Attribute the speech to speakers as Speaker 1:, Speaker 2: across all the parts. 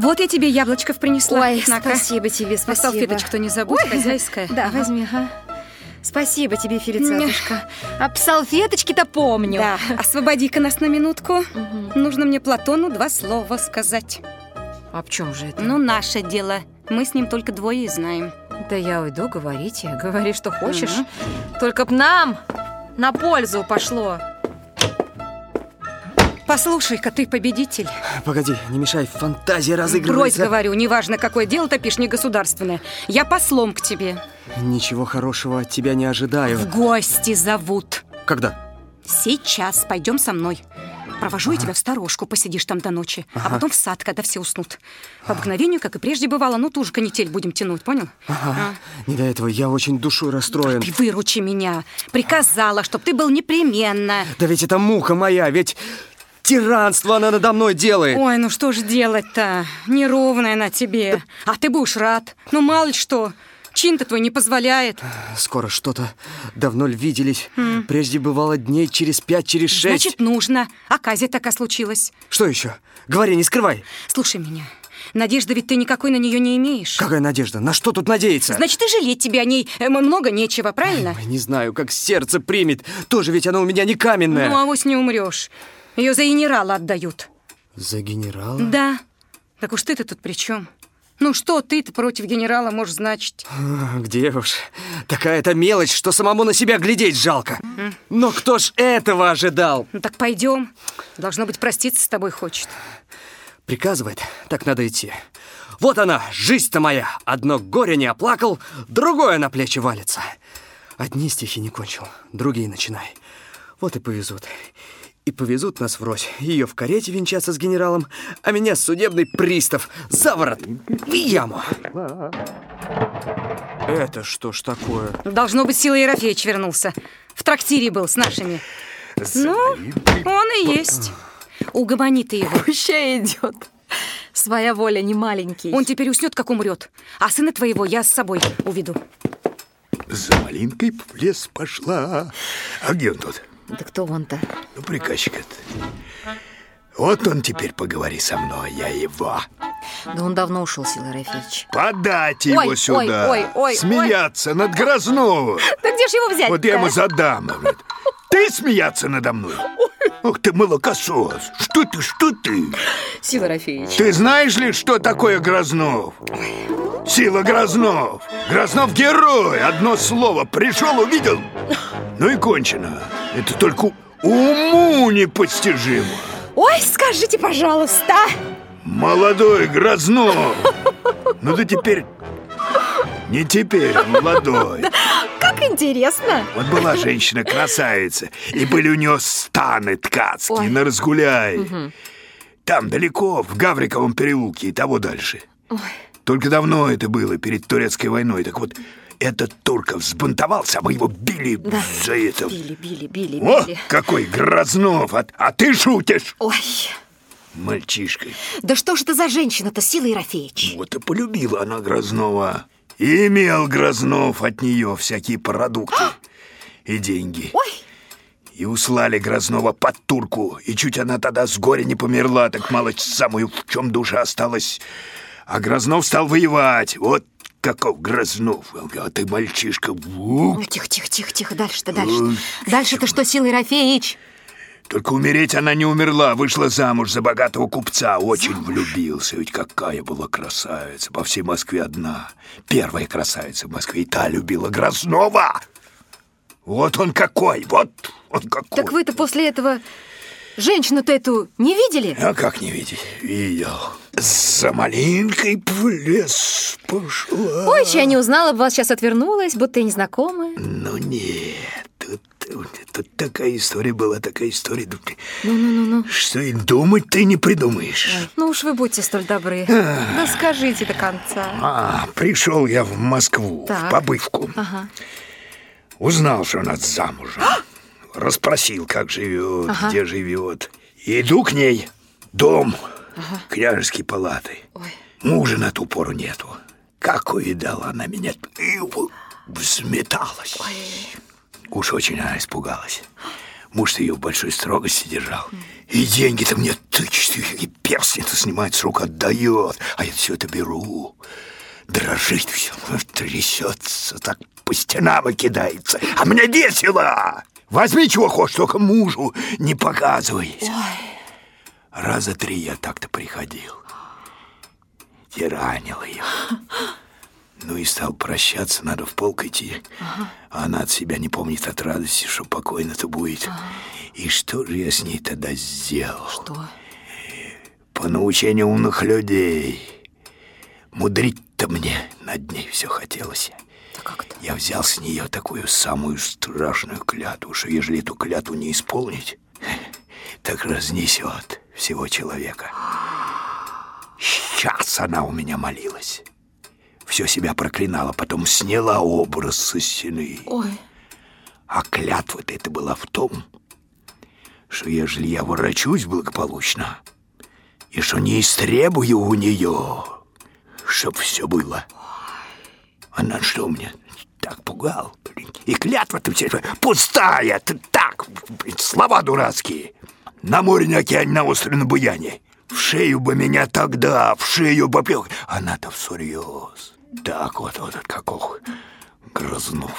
Speaker 1: Вот я тебе яблочков принесла.
Speaker 2: Ой,
Speaker 1: На-ка.
Speaker 2: спасибо тебе,
Speaker 1: А
Speaker 2: спасибо.
Speaker 1: салфеточку не забудь, хозяйская.
Speaker 2: Да,
Speaker 1: Ага.
Speaker 2: возьми, ага. Спасибо тебе, Фелицатушка. А салфеточки-то помню.
Speaker 1: Да, освободи-ка нас на минутку. Нужно мне Платону два слова сказать.
Speaker 2: А в чем же это?
Speaker 1: Ну, наше дело. Мы с ним только двое и знаем.
Speaker 2: Да я уйду, говорите. Говори, что хочешь. Только б нам на пользу пошло.
Speaker 1: Послушай-ка, ты победитель.
Speaker 3: Погоди, не мешай, фантазия
Speaker 1: Брось,
Speaker 3: разыгрывается.
Speaker 1: говорю, неважно, какое дело топишь, не государственное. Я послом к тебе.
Speaker 3: Ничего хорошего от тебя не ожидаю.
Speaker 1: В гости зовут.
Speaker 3: Когда?
Speaker 1: Сейчас пойдем со мной. Провожу я тебя в сторожку, посидишь там до ночи, а потом в сад, когда все уснут. По обыкновению, как и прежде бывало, ну ту же канитель будем тянуть, понял? А.
Speaker 3: Не до этого, я очень душой расстроен.
Speaker 1: Ты выручи меня. Приказала, чтоб ты был непременно.
Speaker 3: Да ведь это муха моя, ведь тиранство она надо мной делает.
Speaker 1: Ой, ну что ж делать-то? Неровная она тебе. А ты уж рад. Ну, мало ли что. Чин-то твой не позволяет.
Speaker 3: Скоро что-то. Давно ль виделись. Прежде бывало дней через пять, через шесть.
Speaker 1: Значит, нужно. Оказия такая случилась.
Speaker 3: Что еще? Говори, не скрывай.
Speaker 1: Слушай меня. Надежды ведь ты никакой на нее не имеешь.
Speaker 3: Какая надежда? На что тут надеяться?
Speaker 1: Значит, и жалеть тебе о ней э, много нечего, правильно?
Speaker 3: Ой, не знаю, как сердце примет. Тоже ведь оно у меня не каменное.
Speaker 1: Ну, авось не умрешь. Ее за генерала отдают.
Speaker 3: За генерала?
Speaker 1: Да. Так уж ты-то тут при чем? Ну что ты-то против генерала можешь значить?
Speaker 3: А, Где уж? Такая-то мелочь, что самому на себя глядеть жалко. Но кто ж этого ожидал?
Speaker 1: Ну так пойдем. Должно быть, проститься с тобой хочет.
Speaker 3: Приказывает, так надо идти. Вот она, жизнь-то моя. Одно горе не оплакал, другое на плечи валится. Одни стихи не кончил, другие начинай. Вот и повезут. И повезут нас врозь. Ее в карете венчаться с генералом, а меня судебный пристав за ворот в яму. Это что ж такое?
Speaker 1: Должно быть, Сила Ерофеевич вернулся. В трактире был с нашими. Ну, он и есть. Угомони ты его.
Speaker 2: Пущай идет. Своя воля не маленький.
Speaker 1: Он теперь уснет, как умрет. А сына твоего я с собой уведу.
Speaker 4: За малинкой в лес пошла. А где он тут?
Speaker 2: Да кто он-то?
Speaker 4: Ну, приказчик это. Вот он теперь поговори со мной, я его.
Speaker 2: Да он давно ушел, Сила Рафич.
Speaker 4: Подать его
Speaker 2: Ой,
Speaker 4: сюда.
Speaker 2: ой, ой, ой,
Speaker 4: Смеяться над Грозновым.
Speaker 2: Да где же его взять
Speaker 4: Вот я ему задам. говорит. Ты смеяться надо мной? Ух ты, молокосос. Что ты, что ты?
Speaker 2: Сила Рафич.
Speaker 4: Ты знаешь ли, что такое Грознов? Сила Грознов. Грознов герой. Одно слово. Пришел, увидел. Ну и кончено. Это только уму непостижимо.
Speaker 1: Ой, скажите, пожалуйста.
Speaker 4: Молодой Грознов. Ну да теперь... Не теперь, молодой.
Speaker 2: Как интересно.
Speaker 4: Вот была женщина-красавица, и были у нее станы ткацкие на разгуляй. Там далеко, в Гавриковом переулке и того дальше. Только давно это было, перед турецкой войной. Так вот, этот турков взбунтовался, а мы его били за это.
Speaker 2: Били, били, били,
Speaker 4: О,
Speaker 2: били.
Speaker 4: какой Грознов! А, а ты шутишь,
Speaker 2: Ой,
Speaker 4: мальчишка.
Speaker 2: да что ж это за женщина-то, Сила Ерофеевич?
Speaker 4: Вот и полюбила она Грознова. И имел Грознов от нее всякие продукты и деньги.
Speaker 2: Ой,
Speaker 4: И услали Грознова под турку. И чуть она тогда с горя не померла, так мало самую, в чем душа осталась. А Грознов стал воевать. Вот каков Грознов. А ты мальчишка.
Speaker 2: Ой, тихо, тихо, тихо, тихо, дальше-то, дальше. Дальше-то что, Сила Ерофеевич?
Speaker 4: Только умереть она не умерла, вышла замуж за богатого купца, очень влюбился. Ведь какая была красавица, по всей Москве одна. Первая красавица в Москве, и та любила Грознова. Вот он какой, вот он какой.
Speaker 2: Так вы-то после этого женщину-то эту не видели?
Speaker 4: А как не видеть? Видел. За малинкой в лес пошла.
Speaker 2: Ой, я не узнала бы вас сейчас отвернулась, будто и незнакомая.
Speaker 4: Ну нет, тут, тут, такая история была, такая история. Тут,
Speaker 2: Ну-ну-ну-ну.
Speaker 4: Что и думать ты не придумаешь.
Speaker 2: Ну уж вы будьте столь добры. Да скажите до конца.
Speaker 4: А, пришел я в Москву,
Speaker 2: Так.
Speaker 4: в побывку.
Speaker 2: Ага.
Speaker 4: Узнал, что она замужем. Расспросил, как живет,
Speaker 2: Ага.
Speaker 4: где живет. Иду к ней. Дом. Княжеские палаты.
Speaker 2: Ой.
Speaker 4: Мужа на ту пору нету. Как увидала она меня, взметалась. Уж очень она испугалась. Муж ее в большой строгости держал. И деньги-то мне тысячи И перстень-то снимает с рук, отдает. А я все это беру. Дрожит все, трясется, так по стенам и кидается. А мне весело! Возьми чего хочешь, только мужу не показывайся. Раза три я так-то приходил. Тиранил ее. Ну и стал прощаться, надо в полк идти. Ага. А она от себя не помнит от радости, что покойно-то будет. Ага. И что же я с ней тогда сделал?
Speaker 2: Что?
Speaker 4: По научению умных людей. Мудрить-то мне над ней все хотелось.
Speaker 2: Да как это?
Speaker 4: Я взял с нее такую самую страшную клятву, что ежели эту клятву не исполнить, так разнесет всего человека. Сейчас она у меня молилась все себя проклинала, потом сняла образ со стены.
Speaker 2: Ой.
Speaker 4: А клятва-то это была в том, что ежели я ворочусь благополучно, и что не истребую у нее, чтоб все было. Она что мне так пугал? И клятва-то все пустая, так, слова дурацкие. На море, на океане, на острове, на буяне. В шею бы меня тогда, в шею бы. Она-то всерьез. Так вот, вот каков Грознов.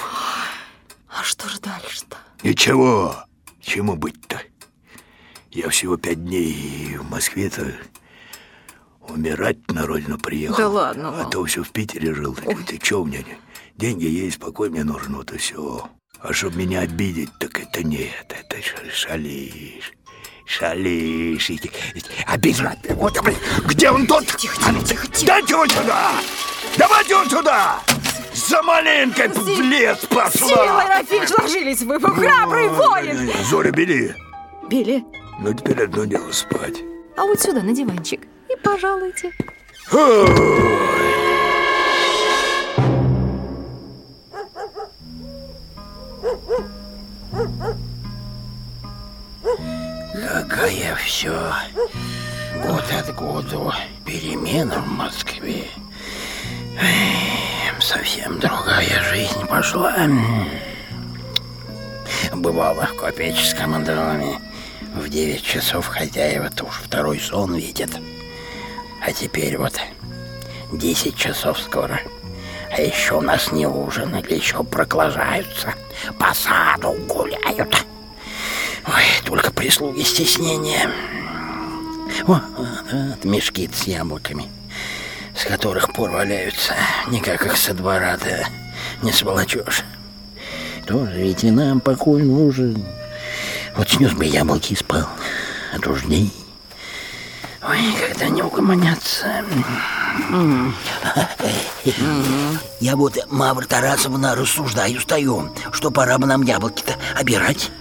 Speaker 2: А что же дальше-то?
Speaker 4: Ничего, чему быть-то? Я всего пять дней в Москве-то умирать на родину приехал.
Speaker 2: Да ладно,
Speaker 4: А то все в Питере жил. Ой. Ты че у меня? Деньги есть, покой мне нужен, вот и все. А чтобы меня обидеть, так это нет, это шалишь. Шалишь. Обижать. Вот, где он тут?
Speaker 2: Тихо, тихо, тихо, тихо.
Speaker 4: Дайте его сюда! Давайте он сюда! За маленькой в лес пошла!
Speaker 2: Сила, Рафич, ложились вы, вы храбрый воин!
Speaker 4: Зоря, бери.
Speaker 2: Били?
Speaker 4: Ну, теперь одно дело спать.
Speaker 2: А вот сюда, на диванчик. Пожалуйте.
Speaker 5: Какая все год от года перемена в Москве. Совсем другая жизнь пошла. Бывало в купеческом доме. В девять часов хозяева-то второй сон видят. А теперь вот десять часов скоро. А еще у нас не ужинали, еще проклажаются. По саду гуляют. Ой, только прислуги стеснения. О, вот, мешки с яблоками с которых пор валяются. Никак их со двора-то не сволочешь. Тоже ведь и нам покой нужен. Вот снес бы яблоки и спал, а то. Ой, когда не угомонятся. Я вот, Мавр Тарасовна, рассуждаю, стою, что пора бы нам яблоки-то обирать.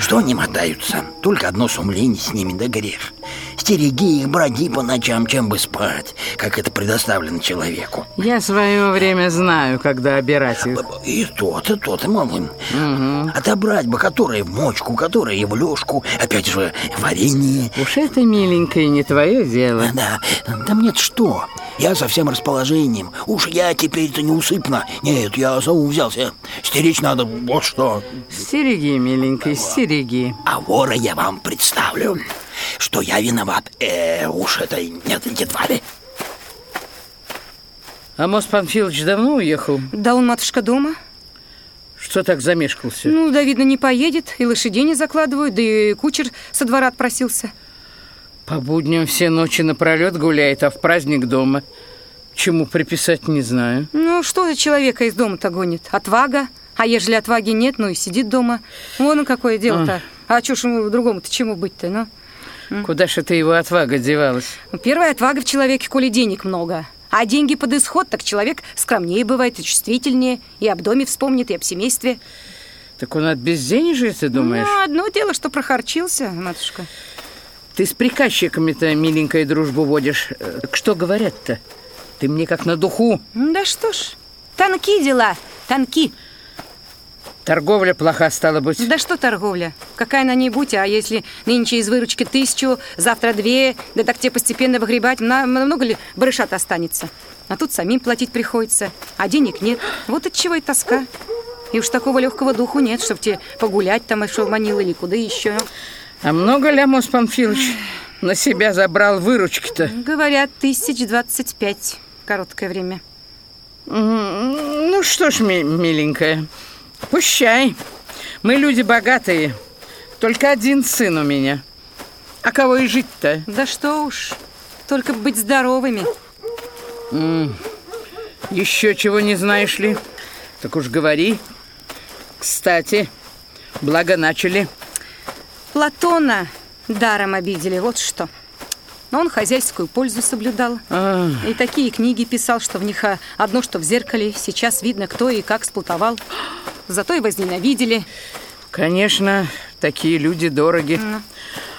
Speaker 5: Что они мотаются? Только одно сумление с ними да грех. Стереги их, броди по ночам, чем бы спать, как это предоставлено человеку.
Speaker 6: Я свое время знаю, когда обирать их.
Speaker 5: И то-то, то-то, малым. Угу. Отобрать бы, которые в мочку, которые в лёжку, опять же, варенье.
Speaker 6: Уж это, миленькое, не твое дело.
Speaker 5: Да, да мне что? Я со всем расположением. Уж я теперь-то не усыпно. Нет, я саму взялся. Стеречь надо, вот что.
Speaker 6: Стереги, миленький, стереги.
Speaker 5: А вора я вам представлю что я виноват. Э, уж это нет, едва ли.
Speaker 6: Амос Панфилович давно уехал?
Speaker 1: Да он, матушка, дома.
Speaker 6: Что так замешкался?
Speaker 1: Ну, да, видно, не поедет, и лошадей не закладывают, да и кучер со двора отпросился.
Speaker 6: По будням все ночи напролет гуляет, а в праздник дома. Чему приписать, не знаю.
Speaker 1: Ну, что за человека из дома-то гонит? Отвага? А ежели отваги нет, ну и сидит дома. Вон какое дело-то. А, а чё ж ему другому-то чему быть-то, ну?
Speaker 6: Куда же ты его отвага девалась?
Speaker 1: Ну, первая отвага в человеке, коли денег много. А деньги под исход, так человек скромнее бывает и чувствительнее, и об доме вспомнит, и об семействе.
Speaker 6: Так он от безденежья, ты думаешь?
Speaker 1: Ну, одно дело, что прохорчился, матушка.
Speaker 6: Ты с приказчиками-то, миленькая, дружбу водишь. Э, что говорят-то? Ты мне как на духу.
Speaker 1: Да что ж, танки дела, танки.
Speaker 6: Торговля плоха стала быть.
Speaker 1: Да что торговля? Какая на ней будь, а если нынче из выручки тысячу, завтра две, да так тебе постепенно выгребать, много ли барышат останется? А тут самим платить приходится, а денег нет. Вот от чего и тоска. И уж такого легкого духу нет, чтобы тебе погулять там, и что манил или куда еще.
Speaker 6: А много ли, Амос Панфилович? на себя забрал выручки-то?
Speaker 1: Говорят, тысяч двадцать пять. Короткое время.
Speaker 6: М, Ну что ж, ми- миленькая, пущай. Мы люди богатые. Только один сын у меня. А кого и жить-то?
Speaker 1: Да что уж, только быть здоровыми.
Speaker 6: Еще чего не знаешь ли? Так уж говори. Кстати, благо начали.
Speaker 1: Платона даром обидели, вот что. Но он хозяйскую пользу соблюдал.
Speaker 6: А,
Speaker 1: И такие книги писал, что в них а, одно, что в зеркале. Сейчас видно, кто и как сплутовал. Зато и возненавидели.
Speaker 6: конечно, такие люди дороги.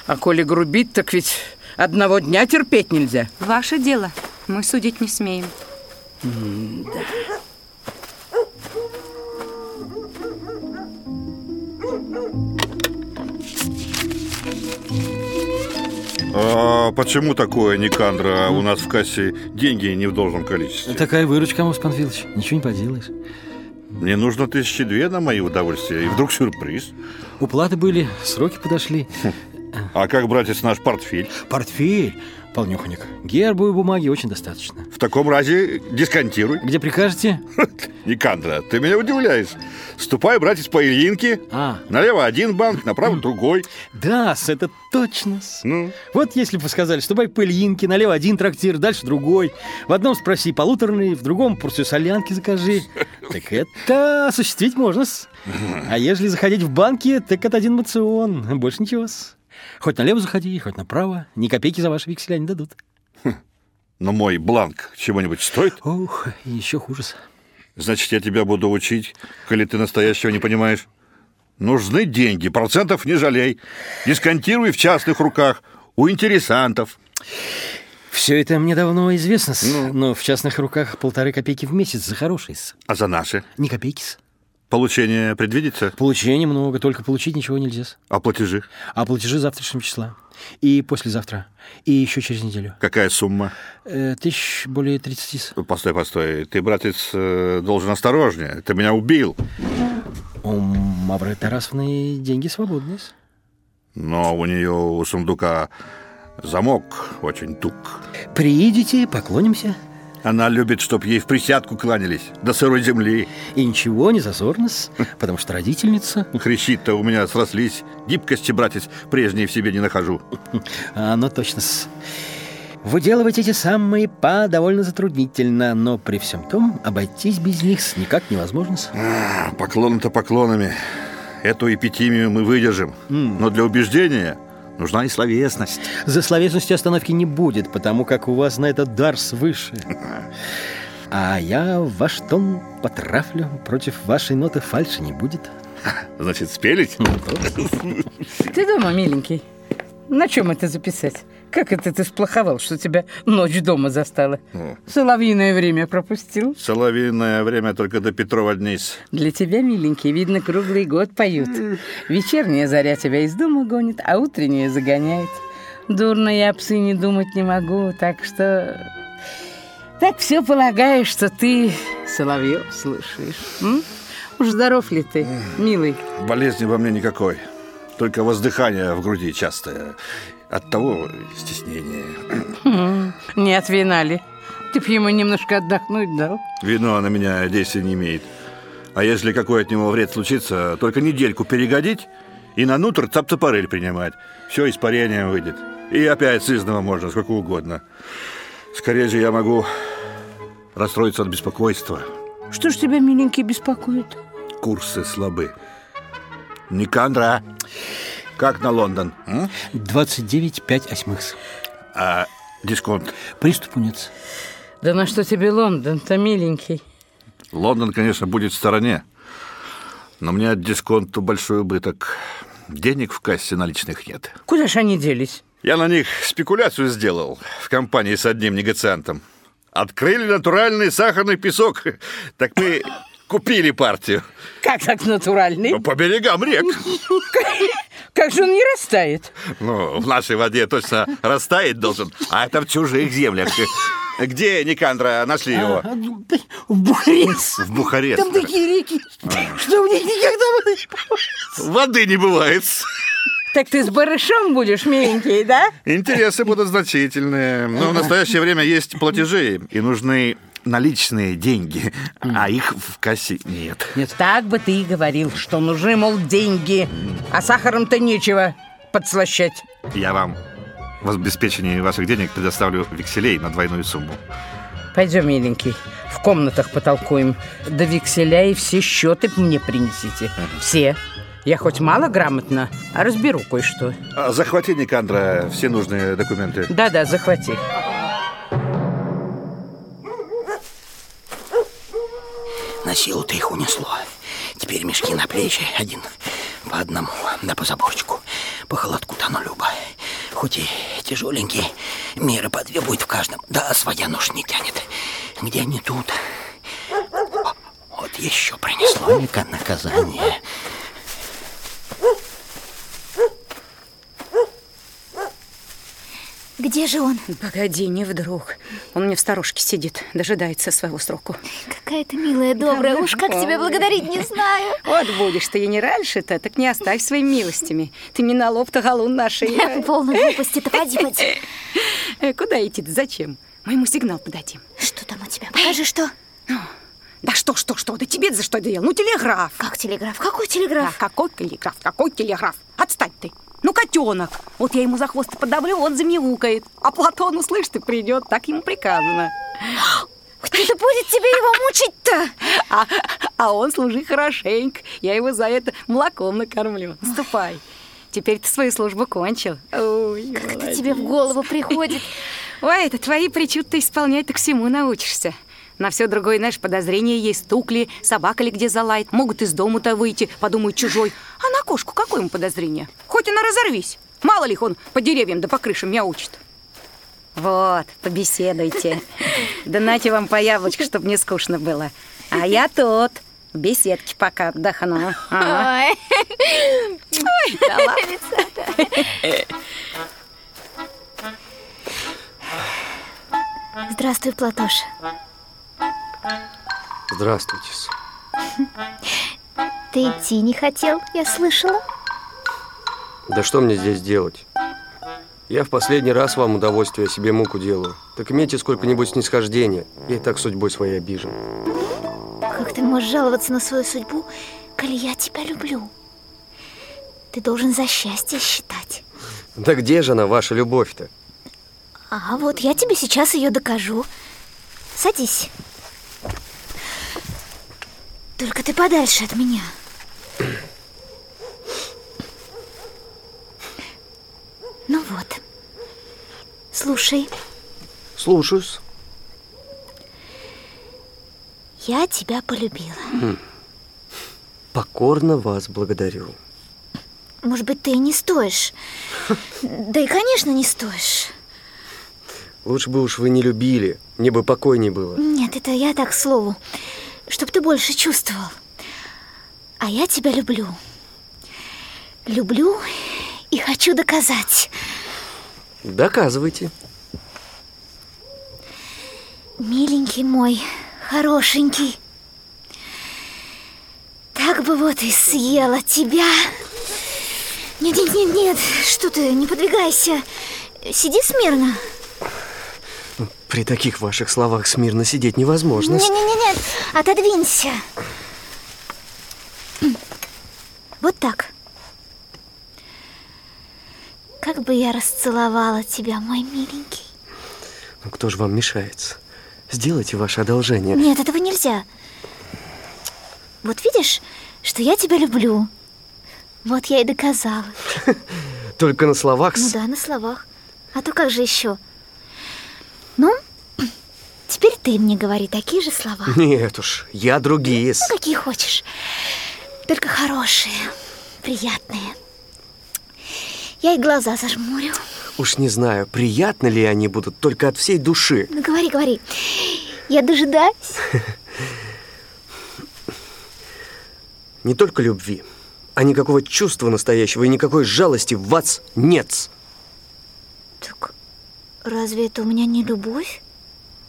Speaker 6: А коли грубить, так ведь одного дня терпеть нельзя.
Speaker 1: Ваше дело. Мы судить не смеем.
Speaker 7: А почему такое, Никандра, у нас в кассе деньги не в должном количестве?
Speaker 8: Такая выручка, Мус Панфилович. Ничего не поделаешь.
Speaker 7: Мне нужно тысячи две на мои удовольствия, и вдруг сюрприз.
Speaker 8: Уплаты были, сроки подошли.
Speaker 7: А как, братец, наш портфель?
Speaker 8: Портфель, полнюханик. Гербу и бумаги очень достаточно.
Speaker 7: В таком разе дисконтируй.
Speaker 8: Где прикажете?
Speaker 7: Никандра, ты меня удивляешь. Ступай, братец, по Ильинке.
Speaker 8: А.
Speaker 7: Налево один банк, направо другой.
Speaker 8: Да, это точно.
Speaker 7: Ну,
Speaker 8: Вот если бы вы сказали, ступай по Ильинке, налево один трактир, дальше другой. В одном спроси полуторный, в другом порцию солянки закажи. Так это осуществить можно. -с. А ежели заходить в банки, так это один мацион. Больше ничего. -с. Хоть налево заходи, хоть направо. Ни копейки за ваши векселя не дадут.
Speaker 7: но мой бланк чего-нибудь стоит?
Speaker 8: Ох, еще хуже.
Speaker 7: Значит, я тебя буду учить, коли ты настоящего не понимаешь. Нужны деньги, процентов не жалей. Дисконтируй в частных руках, у интересантов.
Speaker 8: Все это мне давно известно, -с. но в частных руках полторы копейки в месяц за хороший.
Speaker 7: А за наши?
Speaker 8: Ни копейки. -с.
Speaker 7: Получение предвидится?
Speaker 8: Получения много, только получить ничего нельзя.
Speaker 7: А платежи?
Speaker 8: А платежи завтрашнего числа. И послезавтра. И еще через неделю.
Speaker 7: Какая сумма?
Speaker 8: Э, тысяч более 30. -с.
Speaker 7: Постой, постой. Ты, братец, э, должен осторожнее. Ты меня убил.
Speaker 8: У Мавры Тарасовны деньги свободные. -с.
Speaker 7: Но у нее у сундука замок очень тук.
Speaker 8: Приедете, поклонимся.
Speaker 7: Она любит, чтоб ей в присядку кланялись до сырой земли.
Speaker 8: И ничего не зазорно, потому что родительница.
Speaker 7: Хрящи-то у меня срослись. Гибкости, братец, прежней в себе не нахожу.
Speaker 8: А, ну точно. -с. Выделывать эти самые па довольно затруднительно, но при всем том обойтись без них никак невозможно.
Speaker 7: А, Поклоны-то поклонами. Эту эпитимию мы выдержим. Но для убеждения нужна и словесность.
Speaker 8: За словесностью остановки не будет, потому как у вас на этот дар свыше. А я ваш тон потрафлю, против вашей ноты фальши не будет.
Speaker 7: Значит, спелить?
Speaker 6: Ты дома, миленький? На чем это записать? Как это ты сплоховал, что тебя ночь дома застала? Соловьиное время пропустил?
Speaker 7: Соловьиное время только до Петрова дней.
Speaker 6: Для тебя, миленький, видно, круглый год поют. Вечерняя заря тебя из дома гонит, а утренняя загоняет. Дурно я о не думать не могу, так что... Так все полагаешь, что ты соловьев слушаешь. м? Уж здоров ли ты, милый?
Speaker 7: Болезни во мне никакой. Только воздыхание в груди частое. От того стеснение.
Speaker 6: Не от вина ли? Ты б ему немножко отдохнуть дал.
Speaker 7: Вино на меня действия не имеет. А если какой от него вред случится, только недельку перегодить и на нутр цап-цапарель принимать. Все испарением выйдет. И опять сызного можно, сколько угодно. Скорее же я могу расстроиться от беспокойства.
Speaker 6: Что ж тебя, миленький, беспокоит?
Speaker 7: Курсы слабы. Никандра, как на Лондон? м?
Speaker 8: 29 5 осьмых.
Speaker 7: А дисконт?
Speaker 8: Приступу нет.
Speaker 6: Да на что тебе Лондон-то, миленький?
Speaker 7: Лондон, конечно, будет в стороне. Но мне от дисконту большой убыток. Денег в кассе наличных нет.
Speaker 6: Куда ж они делись?
Speaker 7: Я на них спекуляцию сделал в компании с одним негациантом. Открыли натуральный сахарный песок. Так мы купили партию.
Speaker 6: Как так натуральный?
Speaker 7: Ну, По берегам рек.
Speaker 6: Как же он не растает?
Speaker 7: Ну, в нашей воде точно растаять должен, а это в чужих землях. Где Никандра нашли его?
Speaker 8: В Бухарест.
Speaker 7: В Бухарест.
Speaker 8: такие реки, что в них никогда воды
Speaker 7: Воды не бывает.
Speaker 6: Так ты с барышом будешь, миленький, да?
Speaker 7: Интересы будут значительные. Но в настоящее время есть платежи, и нужны наличные деньги, а их в кассе нет.
Speaker 6: Нет, так бы ты и говорил, что нужны, мол, деньги, а сахаром-то нечего подслащать.
Speaker 7: Я вам в обеспечении ваших денег предоставлю векселей на двойную сумму.
Speaker 6: Пойдем, миленький, в комнатах потолкуем. До векселя и все счеты мне принесите. Все. Я хоть мало грамотно, а разберу кое-что.
Speaker 7: А Захвати, Никандра, все нужные документы.
Speaker 6: Да-да, захвати.
Speaker 5: На силу-то их унесло. Теперь мешки на плечи, один по одному, да по заборчику. По холодку-то оно любо. Хоть и тяжеленький, меры по две будет в каждом, да своя нож не тянет. Где они тут? Вот еще принесло Ника наказание.
Speaker 9: Где же он?
Speaker 1: Погоди, не вдруг. Он мне в сторожке сидит, дожидается своего сроку.
Speaker 9: Какая ты милая, добрая. Уж как тебя благодарить, не знаю.
Speaker 1: Вот будешь ты и не раньше-то, так не оставь своими милостями. Ты мне на лоб-то галун нашей.
Speaker 9: Полная глупости-то, поди, поди.
Speaker 1: Э, Куда идти-то? Зачем? Мы ему сигнал подадим.
Speaker 9: Что там у тебя? Покажи, что?
Speaker 1: Да что, что, что? Да тебе за что делал? Ну, телеграф.
Speaker 9: Как телеграф? Какой
Speaker 1: Да,
Speaker 9: телеграф?
Speaker 1: какой телеграф? Какой телеграф? Отстань ты. Ну, котенок. Вот я ему за хвост подавлю, он замяукает. А Платон, услышь, ты придет, так ему приказано.
Speaker 9: Кто же будет тебе его мучить-то?
Speaker 1: А, а он служи хорошенько. Я его за это молоком накормлю. Ступай. Теперь ты свою службу кончил. Ой,
Speaker 9: Как это
Speaker 1: молодец.
Speaker 9: тебе в голову приходит?
Speaker 1: Ой, это твои причуды исполнять, так всему научишься. На все другое, знаешь, подозрения есть. Стукли, собака ли где залает. Могут из дому-то выйти, подумают чужой. А на кошку какое ему подозрение? Хоть она разорвись. Мало ли их он по деревьям да по крышам мяучит. Вот, побеседуйте. Да нате вам по яблочку, чтобы не скучно было. А я тут, в беседке пока отдохну. А,
Speaker 9: Ой.
Speaker 1: Ой, да ладно.
Speaker 9: Здравствуй, Платоша.
Speaker 3: Здравствуйте.
Speaker 9: Ты идти не хотел, я слышала.
Speaker 3: Да что мне здесь делать? Я в последний раз вам удовольствие себе муку делаю. Так имейте сколько-нибудь снисхождения. Я и так судьбой своей обижен.
Speaker 9: Как ты можешь жаловаться на свою судьбу, коли я тебя люблю? Ты должен за счастье считать.
Speaker 3: Да где же она, ваша любовь-то?
Speaker 9: А вот я тебе сейчас ее докажу. Садись. Только ты подальше от меня. Ну вот. Слушай,
Speaker 3: Слушаюсь.
Speaker 9: я тебя полюбила.
Speaker 3: Покорно вас благодарю.
Speaker 9: Может быть, ты и не стоишь. Да и, конечно, не стоишь.
Speaker 3: Лучше бы уж вы не любили, мне бы покойней было.
Speaker 9: Нет, это я так к слову. Чтоб ты больше чувствовал. А я тебя люблю. Люблю и хочу доказать.
Speaker 3: Доказывайте.
Speaker 9: Миленький мой, хорошенький. Так бы вот и съела тебя. Нет, нет, нет, нет, что ты, не подвигайся. Сиди смирно.
Speaker 3: При таких ваших словах смирно сидеть невозможно.
Speaker 9: Нет, отодвинься. Вот так. Как бы я расцеловала тебя, мой миленький.
Speaker 3: Ну, кто же вам мешается? Сделайте ваше одолжение.
Speaker 9: Нет, этого нельзя. Вот видишь, что я тебя люблю. Вот я и доказала.
Speaker 3: Только на словах.
Speaker 9: Ну да, на словах. А то как же еще? Ну, теперь ты мне говори такие же слова.
Speaker 3: Нет уж, я другие.
Speaker 9: Ну, какие хочешь. Только хорошие, приятные. Я и глаза зажмурю.
Speaker 3: Уж не знаю, приятны ли они будут, только от всей души.
Speaker 9: Ну, говори, говори. Я дожидаюсь.
Speaker 3: Не только любви, а никакого чувства настоящего и никакой жалости в вас нет.
Speaker 9: Так разве это у меня не любовь?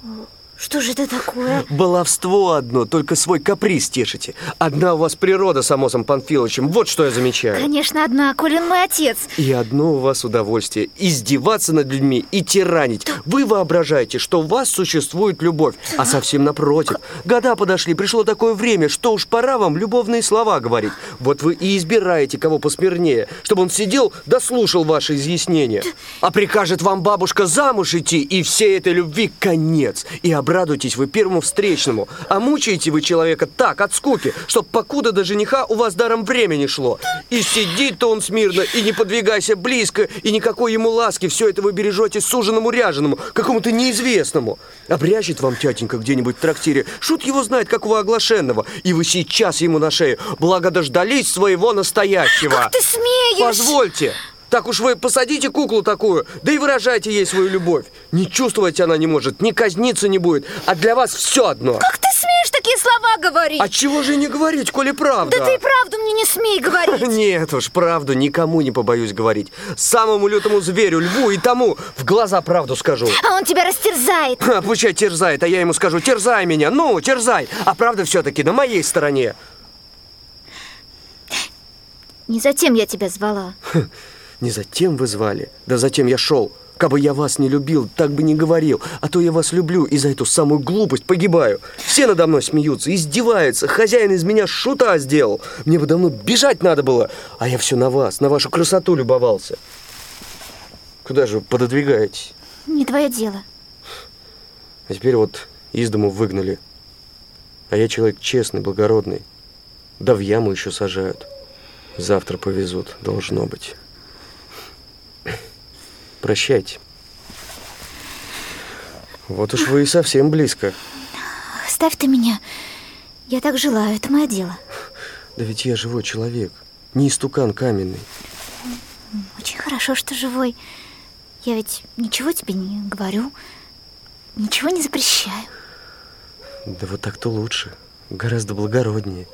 Speaker 9: 嗯。Что же это такое?
Speaker 3: Баловство одно, только свой каприз тешите. Одна у вас природа с Амосом Панфиловичем, вот что я замечаю.
Speaker 9: Конечно, одна, коль он мой отец.
Speaker 3: И одно у вас удовольствие – издеваться над людьми и тиранить. Вы воображаете, что у вас существует любовь, а совсем напротив. Года подошли, пришло такое время, что уж пора вам любовные слова говорить. Вот вы и избираете кого посмирнее, чтобы он сидел, дослушал ваши изъяснения. А прикажет вам бабушка замуж идти, и всей этой любви конец. И обрадуйтесь вы первому встречному. А мучаете вы человека так, от скуки, чтоб покуда до жениха у вас даром времени шло. И сидит-то он смирно, и не подвигайся близко, и никакой ему ласки. Все это вы бережете суженому ряженому, какому-то неизвестному. Обрящет вам тятенька где-нибудь в трактире. Шут его знает, какого оглашенного. И вы сейчас ему на шею. Благо дождались своего настоящего.
Speaker 9: Как ты смеешь?
Speaker 3: Позвольте. Так уж вы посадите куклу такую, да и выражайте ей свою любовь. Не чувствовать она не может, ни казниться не будет, а для вас все одно.
Speaker 9: Как ты смеешь такие слова говорить?
Speaker 3: А чего же не говорить, коли правда?
Speaker 9: Да ты и правду мне не смей говорить.
Speaker 3: Нет уж, правду никому не побоюсь говорить. Самому лютому зверю, льву и тому в глаза правду скажу.
Speaker 9: А он тебя растерзает.
Speaker 3: А, пущай терзает, а я ему скажу, терзай меня, ну, терзай. А правда все-таки на моей стороне.
Speaker 9: Не затем я тебя звала.
Speaker 3: Не затем вы звали, да затем я шел. Кабы я вас не любил, так бы не говорил. А то я вас люблю и за эту самую глупость погибаю. Все надо мной смеются, издеваются. Хозяин из меня шута сделал. Мне бы давно бежать надо было. А я все на вас, на вашу красоту любовался. Куда же вы пододвигаетесь?
Speaker 9: Не твое дело.
Speaker 3: А теперь вот из дому выгнали. А я человек честный, благородный. Да в яму еще сажают. Завтра повезут, должно быть. Прощайте. Вот уж вы и совсем близко.
Speaker 9: Оставь ты меня. Я так желаю, это мое дело.
Speaker 3: Да ведь я живой человек, не истукан каменный.
Speaker 9: Очень хорошо, что живой. Я ведь ничего тебе не говорю, ничего не запрещаю.
Speaker 3: Да вот так-то лучше, гораздо благороднее.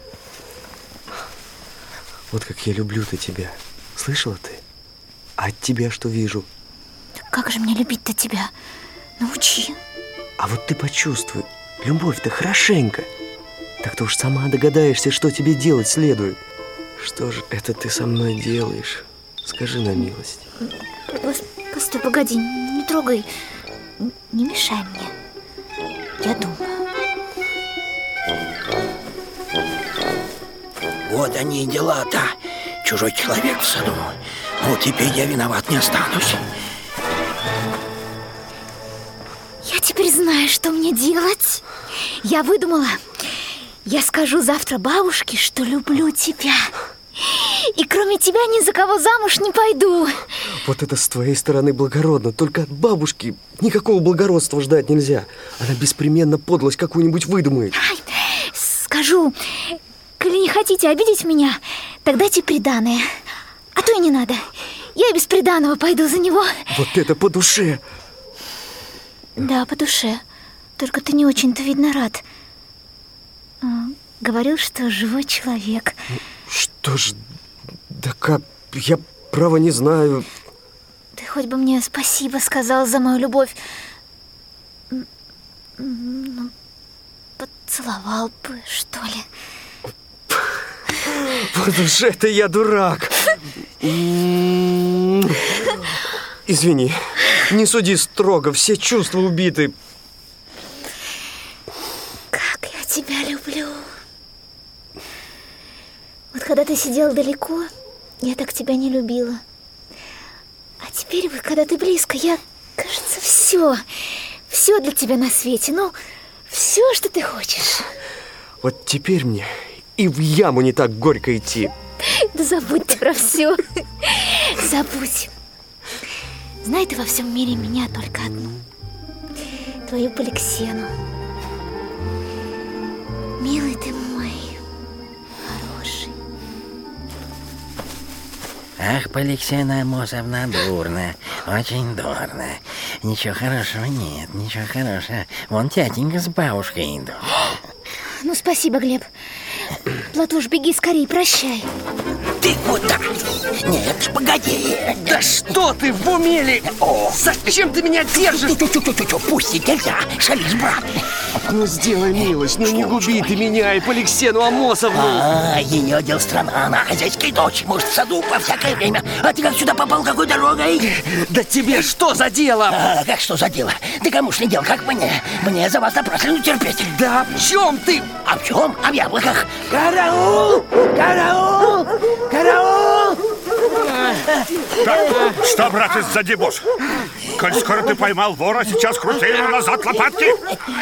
Speaker 3: Вот как я люблю-то тебя. Слышала ты? А от тебя что вижу?
Speaker 9: Как же мне любить-то тебя? Научи.
Speaker 3: А вот ты почувствуй, любовь-то хорошенько. Так-то уж сама догадаешься, что тебе делать следует. Что же это ты со мной делаешь? Скажи на милость.
Speaker 9: Пос- Постой, погоди, не трогай. Не мешай мне. Я думаю.
Speaker 5: Вот они и дела-то. Чужой человек в саду. Ну, теперь я виноват не останусь.
Speaker 9: Что мне делать. Я выдумала. Я скажу завтра бабушке, что люблю тебя. И кроме тебя ни за кого замуж не пойду.
Speaker 3: Вот это с твоей стороны благородно. Только от бабушки никакого благородства ждать нельзя. Она беспременно подлость какую-нибудь выдумает.
Speaker 9: Скажу, коли не хотите обидеть меня, тогда дайте приданое. А то и не надо. Я и без приданого пойду за него.
Speaker 3: Вот это по душе.
Speaker 9: Да, по душе. Только ты не очень-то, видно, рад. А, Говорил, что живой человек.
Speaker 3: Что ж, да как, я право не знаю.
Speaker 9: Ты хоть бы мне спасибо сказал за мою любовь. Ну, поцеловал бы, что ли.
Speaker 3: Вот уж это я дурак. Извини, не суди строго, все чувства убиты.
Speaker 9: Как я тебя люблю. Вот когда ты сидел далеко, я так тебя не любила. А теперь, вот, когда ты близко, я, кажется, все, все для тебя на свете. Ну, все, что ты хочешь.
Speaker 3: Вот теперь мне и в яму не так горько идти.
Speaker 9: Да забудь ты про все. Забудь. Знай ты во всем мире меня только одну. Твою Поликсену. Милый ты мой, хороший.
Speaker 5: Ах, Поликсена Амосовна, дурно, очень дурно. Ничего хорошего нет, ничего хорошего. Вон тятенька с бабушкой идут.
Speaker 9: Ну, спасибо, Глеб. Платуш, беги скорей, прощай.
Speaker 5: Ты куда? Нет, погоди.
Speaker 3: Да что ты в уме ли? Зачем ты меня держишь?
Speaker 5: Тю-тю-тю-тю, пустить нельзя. Шались, брат.
Speaker 3: Ну сделай милость, ну не губи ты меня и Поликсену Амосовну.
Speaker 5: А, ее дел страна, она хозяйская дочь, может, в саду по всякое время. А ты как сюда попал, какой дорогой?
Speaker 3: Да тебе что за дело?
Speaker 5: А, как что за дело? Ты кому ж не дел, как мне? Мне за вас напраслину терпеть.
Speaker 3: Да в чем ты?
Speaker 5: А в чем? А в яблоках. Караул! Караул! Караул!
Speaker 7: Так, что, братец, за дебош? Коль скоро ты поймал вора, сейчас крути его назад лопатки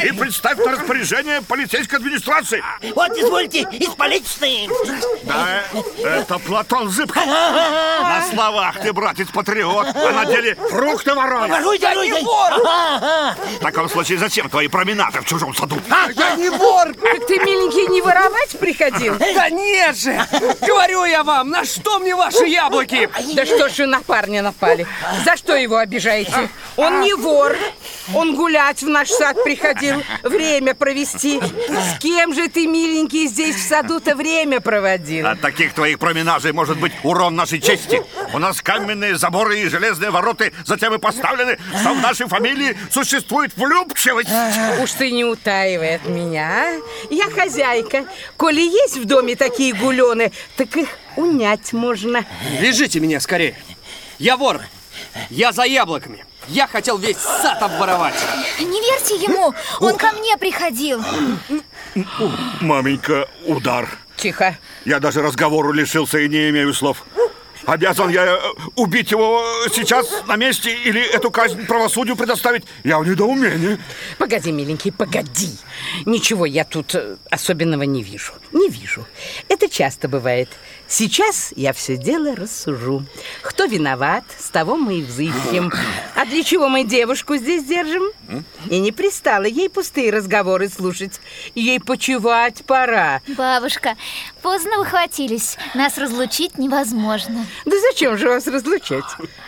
Speaker 7: и представь на распоряжение полицейской администрации.
Speaker 5: Вот, извольте, из поличной.
Speaker 7: Да, это Платон Зыбко. На словах ты, братец, патриот, а на деле фрукты воруешь.
Speaker 5: Воруйте, воруйте. Ага,
Speaker 7: В таком случае зачем твои променады в чужом саду?
Speaker 3: Я не вор!
Speaker 6: Так ты, миленький, не воровать приходил?
Speaker 3: Да нет же! Говорю я вам, на что мне ваши яблоки?
Speaker 6: Да что ж вы на парня напали? За что его обижаете? Он не вор. Он гулять в наш сад приходил, время провести. С кем же ты, миленький, здесь в саду-то время проводил?
Speaker 7: От таких твоих променажей может быть урон нашей чести. У нас каменные заборы и железные вороты затем и поставлены, что в нашей фамилии существует влюбчивость.
Speaker 6: Уж ты не утаивай от меня, а? Я хозяйка. Коли есть в доме такие гулены, так их унять можно.
Speaker 3: Вяжите меня скорее. Я вор. Я за яблоками. Я хотел весь сад обворовать.
Speaker 9: Не верьте ему, он ко мне приходил.
Speaker 7: Маменька, удар.
Speaker 6: Тихо.
Speaker 7: Я даже разговору лишился и не имею слов. Обязан я э, убить его сейчас на месте или эту казнь правосудию предоставить? Я в недоумении.
Speaker 6: Погоди, миленький, погоди. Ничего я тут э, особенного не вижу. Не вижу. Это часто бывает. Сейчас я все дело рассужу. Кто виноват, с того мы и взыщем. А для чего мы девушку здесь держим? И не пристало ей пустые разговоры слушать. Ей почевать пора.
Speaker 9: Бабушка, поздно вы хватились. Нас разлучить невозможно.
Speaker 6: Да зачем же вас разлучать?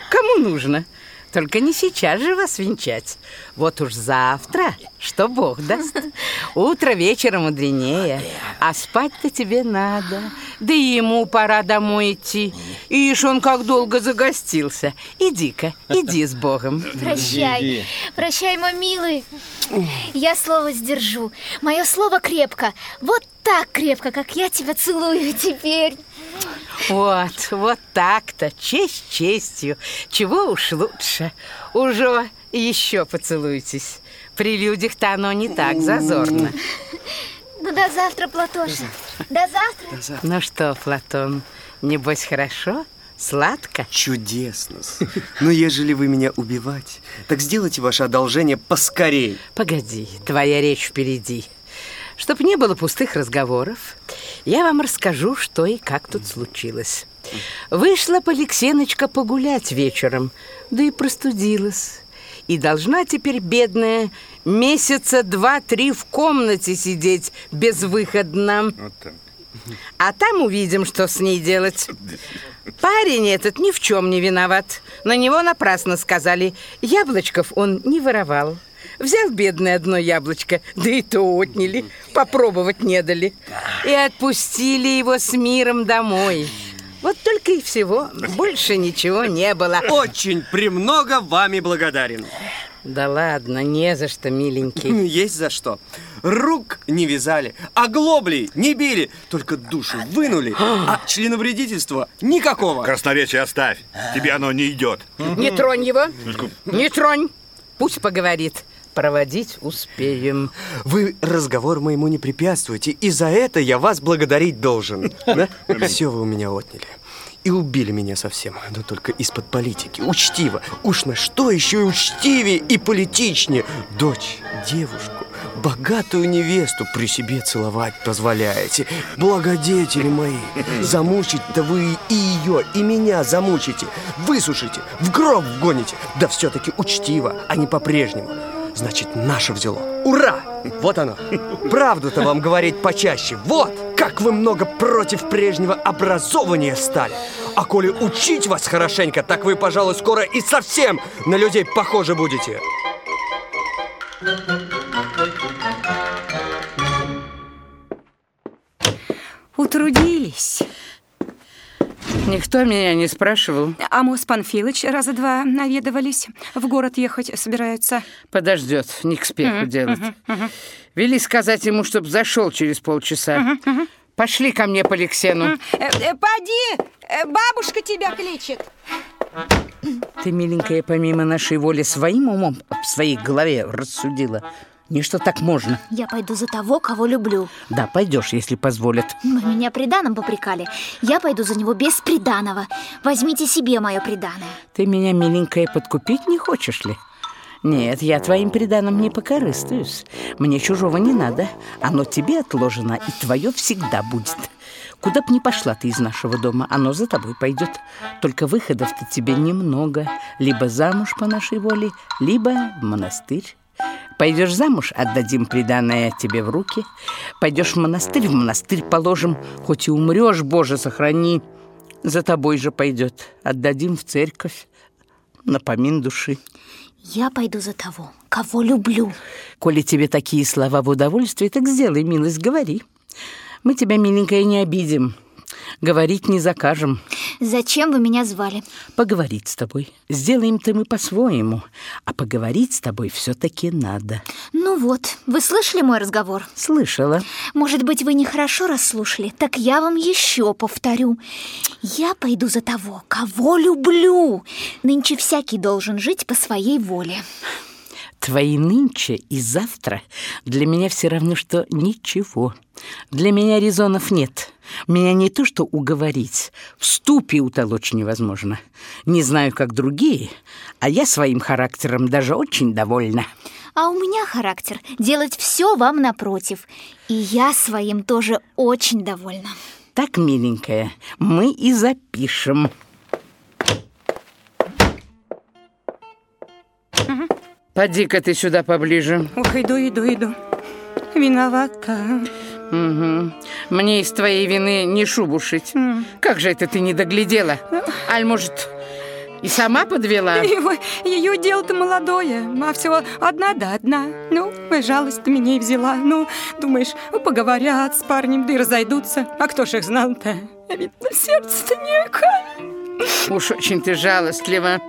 Speaker 6: Кому нужно? Только не сейчас же вас венчать. Вот уж завтра, что Бог даст. Утро вечера мудренее. А спать-то тебе надо. Да и ему пора домой идти. Ишь, он как долго загостился. Иди-ка, иди с Богом.
Speaker 9: Прощай. Прощай, мой милый. Я слово сдержу. Мое слово крепко. Вот так крепко, как я тебя целую теперь.
Speaker 6: Вот, вот так-то, честь честью. Чего уж лучше. Уже еще поцелуйтесь. При людях-то оно не так зазорно.
Speaker 9: Ну, до завтра, Платоша. До завтра.
Speaker 6: Ну что, Платон, небось хорошо? Сладко?
Speaker 3: Чудесно. Но ежели вы меня убивать, так сделайте ваше одолжение поскорей.
Speaker 6: Погоди, твоя речь впереди. Чтоб не было пустых разговоров, я вам расскажу, что и как тут случилось. Вышла Поликсеночка погулять вечером, да и простудилась. И должна теперь, бедная, месяца два-три в комнате сидеть безвыходно. А там увидим, что с ней делать. Парень этот ни в чем не виноват. На него напрасно сказали. Яблочков он не воровал. Взял бедное одно яблочко, да и то отняли, попробовать не дали. И отпустили его с миром домой. Вот только и всего, больше ничего не было.
Speaker 3: Очень премного вами благодарен.
Speaker 6: Да ладно, не за что, миленький.
Speaker 3: Есть за что. Рук не вязали, а глоблей не били, только душу вынули, а членовредительства никакого.
Speaker 7: Красноречие оставь, тебе оно не идет.
Speaker 6: Не тронь его, не тронь. Пусть поговорит. Проводить успеем.
Speaker 3: Вы разговор моему не препятствуете, и за это я вас благодарить должен. Да? Все вы у меня отняли. И убили меня совсем, но только из-под политики, учтиво. Уж на что еще и учтивее и политичнее. Дочь, девушку, богатую невесту при себе целовать позволяете. Благодетели мои, замучить-то вы и ее, и меня замучите. Высушите, в гроб вгоните. Да все-таки учтиво, а не по-прежнему. Значит, наше взяло. Ура! Вот оно. Правду-то вам говорить почаще. Вот! Как вы много против прежнего образования стали. А коли учить вас хорошенько, так вы, пожалуй, скоро и совсем на людей похожи будете.
Speaker 1: Утрудились.
Speaker 6: Никто меня не спрашивал.
Speaker 1: Амос Панфилыч раза два наведывались. В город ехать собираются.
Speaker 6: Подождет, не к спеху делать. Вели сказать ему, чтоб зашел через полчаса. Пошли ко мне по Лексену.
Speaker 1: Э, э, Поди, э, бабушка тебя кличет.
Speaker 6: Ты, миленькая, помимо нашей воли своим умом в своей голове рассудила. Не что так можно.
Speaker 9: Я пойду за того, кого люблю.
Speaker 6: Да, пойдешь, если позволят.
Speaker 9: Вы меня приданым попрекали. Я пойду за него без приданого. Возьмите себе мое приданое.
Speaker 6: Ты меня, миленькая, подкупить не хочешь ли? Нет, я твоим приданым не покорыстуюсь. Мне чужого не надо. Оно тебе отложено, и твое всегда будет. Куда б ни пошла ты из нашего дома, оно за тобой пойдет. Только выходов-то тебе немного. Либо замуж по нашей воле, либо в монастырь. Пойдешь замуж, отдадим приданное тебе в руки. Пойдешь в монастырь, в монастырь положим. Хоть и умрешь, Боже, сохрани. За тобой же пойдет. Отдадим в церковь. Напомин души.
Speaker 9: Я пойду за того, кого люблю.
Speaker 6: Коли тебе такие слова в удовольствие, так сделай милость, говори. Мы тебя, миленькая, не обидим. Говорить не закажем.
Speaker 9: Зачем вы меня звали?
Speaker 6: Поговорить с тобой. Сделаем-то мы по-своему. А поговорить с тобой все-таки надо.
Speaker 9: Ну вот, вы слышали мой разговор?
Speaker 6: Слышала.
Speaker 9: Может быть, вы нехорошо расслушали? Так я вам еще повторю. Я пойду за того, кого люблю. Нынче всякий должен жить по своей воле.
Speaker 6: Твои нынче и завтра для меня все равно, что ничего. Для меня резонов нет. Меня не то что уговорить, в ступе утолочь невозможно. Не знаю, как другие, а я своим характером даже очень довольна.
Speaker 9: А у меня характер делать все вам напротив. И я своим тоже очень довольна.
Speaker 6: Так, миленькая, мы и запишем. Поди-ка ты сюда поближе.
Speaker 1: Ох, иду, иду, иду. Виновата.
Speaker 6: Угу. Мне из твоей вины не шубу шить. Как же это ты не доглядела? Аль, может, и сама подвела?
Speaker 1: Его, ее дело-то молодое, а всего одна да одна. Ну, жалость меня и взяла. Ну, думаешь, поговорят с парнем, да и разойдутся. А кто ж их знал-то? Видно, сердце-то некое.
Speaker 6: Уж очень ты жалостлива.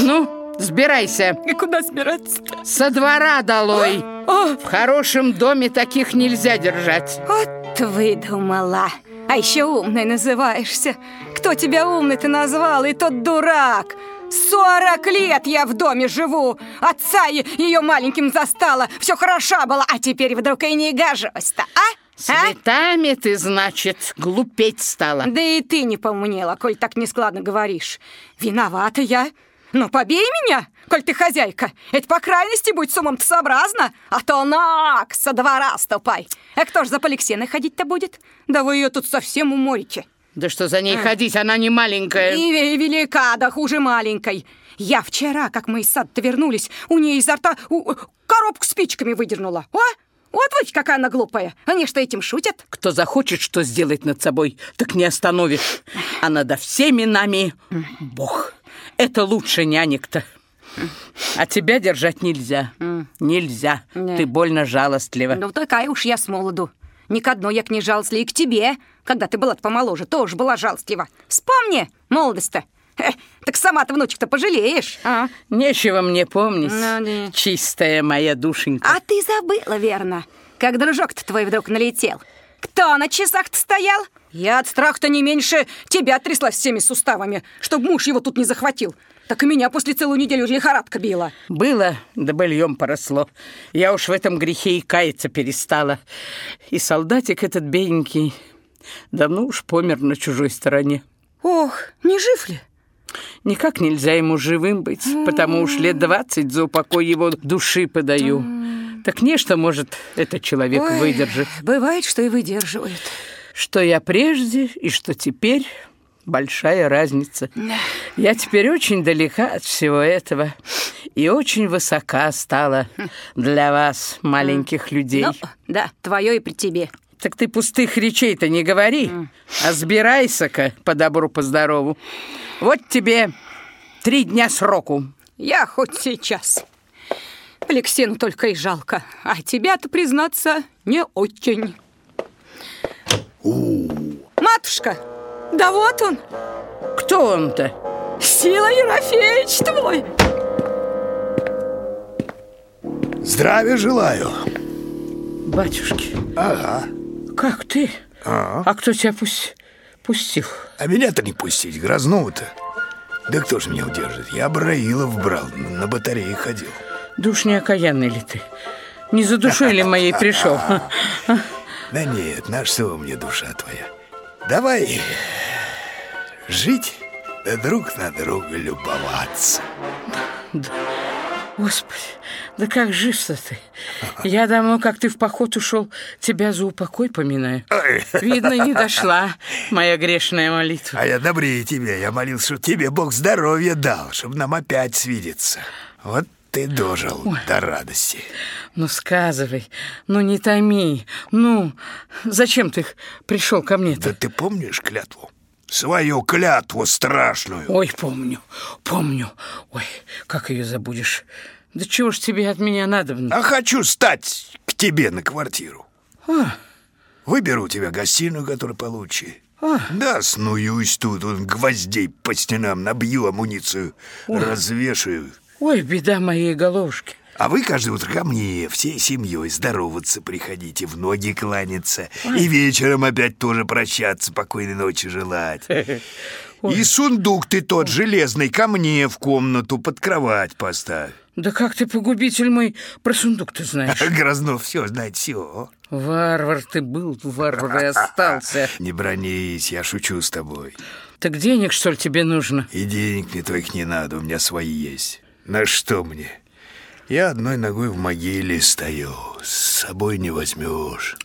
Speaker 6: Ну, Сбирайся.
Speaker 1: И куда сбираться-то?
Speaker 6: Со двора долой. О! В хорошем доме таких нельзя держать.
Speaker 1: Вот выдумала. А еще умной называешься. Кто тебя умный-то назвал? И тот дурак. Сорок лет я в доме живу. Отца ее маленьким застала. Все хорошо было, а теперь вдруг и не гожусь-то, а?
Speaker 6: С летами ты, значит, глупеть стала.
Speaker 1: Да и ты не помнела, коль так нескладно говоришь. Виновата я. Ну, побей меня, коль ты хозяйка. Это по крайности будь с умом-то сообразно. А то нак, со двора ступай. А кто ж за Поликсеной ходить-то будет? Да вы ее тут совсем уморите.
Speaker 6: Да что за ней а. ходить, она не маленькая.
Speaker 1: И велика, да хуже маленькой. Я вчера, как мы из сада-то вернулись, у нее изо рта у, коробку спичками выдернула. О, вот вот какая она глупая. Они что, этим шутят?
Speaker 6: Кто захочет что сделать над собой, так не остановишь. А над всеми нами Бог. Это лучше нянек-то. А тебя держать нельзя. Нельзя. Нет. Ты больно жалостлива.
Speaker 1: Ну, такая уж я с молоду. Ни к одной я к ней жалостлива, и к тебе, когда ты была помоложе, тоже была жалостлива. Вспомни молодость-то. Э, так сама-то внучек-то пожалеешь. А?
Speaker 6: Нечего мне помнить, ну, чистая моя душенька.
Speaker 1: А ты забыла, верно, как дружок-то твой вдруг налетел. Кто на часах-то стоял? Я от страха-то не меньше тебя тряслась всеми суставами, чтобы муж его тут не захватил. Так и меня после целую неделю лихорадка била.
Speaker 6: Было, да быльем поросло. Я уж в этом грехе и каяться перестала. И солдатик этот бедненький давно уж помер на чужой стороне.
Speaker 1: Ох, не жив ли?
Speaker 6: Никак нельзя ему живым быть, потому уж лет двадцать за упокой его души подаю. Так нечто, может, этот человек Ой, выдержит.
Speaker 1: Бывает, что и выдерживает.
Speaker 6: Что я прежде и что теперь большая разница. Я теперь очень далека от всего этого и очень высока стала для вас, маленьких людей. Ну,
Speaker 1: да, твое и при тебе.
Speaker 6: Так ты пустых речей-то не говори, а сбирайся-ка по добру, по здорову. Вот тебе три дня сроку.
Speaker 1: Я хоть сейчас. Алексею только и жалко, а тебя-то, признаться, не очень. Матушка, да вот он.
Speaker 6: Кто он-то?
Speaker 2: Сила Ерофеич твой!
Speaker 4: Здравия желаю.
Speaker 6: Батюшки,
Speaker 4: Ага.
Speaker 6: как ты?
Speaker 4: А,
Speaker 6: А кто тебя пусть пустил?
Speaker 4: а меня-то не пустить, Грознову-то. Да кто ж меня удержит? Я Браилов брал, на батарее ходил.
Speaker 6: Душ не окаянный ли ты? Не за душой ли моей пришел?
Speaker 4: Да нет, на что мне душа твоя? Давай жить, да друг на друга любоваться.
Speaker 6: Господи, да как жив-то ты? Я давно, как ты в поход ушел, тебя за упокой поминаю.
Speaker 4: Ой.
Speaker 6: Видно, не дошла моя грешная молитва.
Speaker 4: А я добрее тебя. Я молился, чтобы тебе Бог здоровья дал, чтобы нам опять свидеться. Вот ты дожил до радости.
Speaker 6: Ну, сказывай, ну не томи, ну, зачем ты пришел ко
Speaker 4: Да
Speaker 6: мне-то?
Speaker 4: ты помнишь клятву? Свою клятву страшную.
Speaker 6: Ой, помню, помню. Ой, как ее забудешь? Да чего ж тебе от меня надо?
Speaker 4: А хочу стать к тебе на квартиру.
Speaker 6: А.
Speaker 4: Выберу у тебя гостиную, которую получше.
Speaker 6: А.
Speaker 4: Да, снуюсь тут, вот гвоздей по стенам набью, амуницию развешаю.
Speaker 6: Ой, беда моей головушки.
Speaker 4: А вы каждое утро ко мне всей семьей здороваться приходите, в ноги кланяться. И вечером опять тоже прощаться, покойной ночи желать. И сундук ты тот железный ко мне в комнату под кровать поставь.
Speaker 6: Да как ты, погубитель мой, про сундук-то знаешь?
Speaker 4: Грознов все знает все.
Speaker 6: Варвар ты был, варвар и остался.
Speaker 4: Не бронись, я шучу с тобой.
Speaker 6: Так денег, что ли, тебе нужно?
Speaker 4: И денег мне твоих не надо, у меня свои есть. На что мне? Я одной ногой в могиле стою, с собой не возьмешь.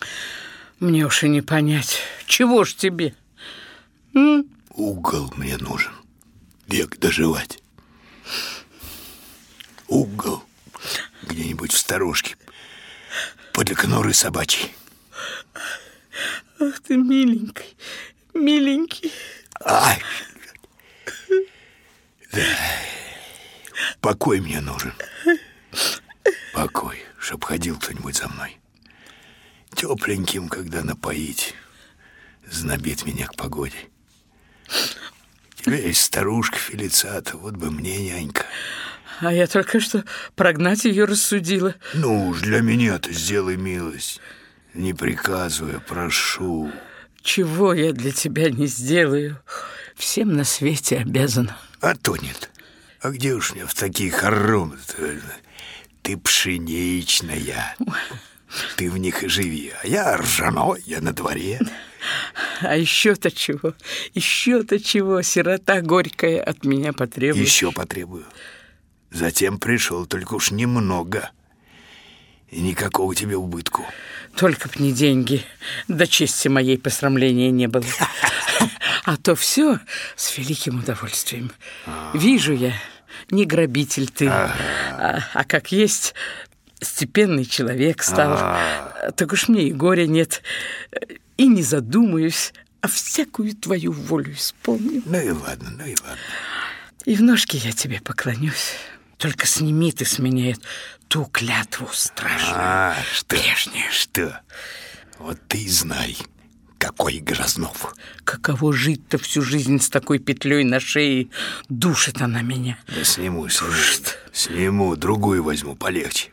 Speaker 6: Мне уж и не понять. Чего ж тебе?
Speaker 4: Угол мне нужен. Век доживать. Угол. Где-нибудь в сторожке. Подле конуры собачьей.
Speaker 6: Ах ты, миленький, миленький.
Speaker 4: Ай! Да. Покой мне нужен. Покой, чтоб ходил кто-нибудь за мной. Тепленьким, когда напоить, знобит меня к погоде. Тебя есть старушка Фелицата, вот бы мне нянька.
Speaker 6: А я только что прогнать ее рассудила.
Speaker 4: Ну уж для меня-то сделай милость. Не приказываю, прошу.
Speaker 6: Чего я для тебя не сделаю? Всем на свете обязана.
Speaker 4: А то нет. А где уж мне в такие хоромы Ты пшеничная. Ты в них и живи. А я ржаной, я на дворе.
Speaker 6: А еще-то чего? Еще-то чего? Сирота горькая от меня потребует.
Speaker 4: Еще потребую. Затем пришел, только уж немного. И никакого тебе убытку.
Speaker 6: Только б не деньги. До чести моей посрамления не было. А то все с великим удовольствием. Вижу я, не грабитель ты, а, а как есть степенный человек стал. Так уж мне и горя нет. И не задумаюсь, а всякую твою волю исполню.
Speaker 4: Ну и ладно, ну и ладно.
Speaker 6: И в ножки я тебе поклонюсь. Только сними ты с меня ту клятву страшную.
Speaker 4: А, что?
Speaker 6: Прежнюю.
Speaker 4: Что? Вот ты и знай, какой Грознов.
Speaker 6: Каково жить-то всю жизнь с такой петлей на шее? Душит она меня.
Speaker 4: Да сниму, сниму. Сниму, другую возьму, полегче.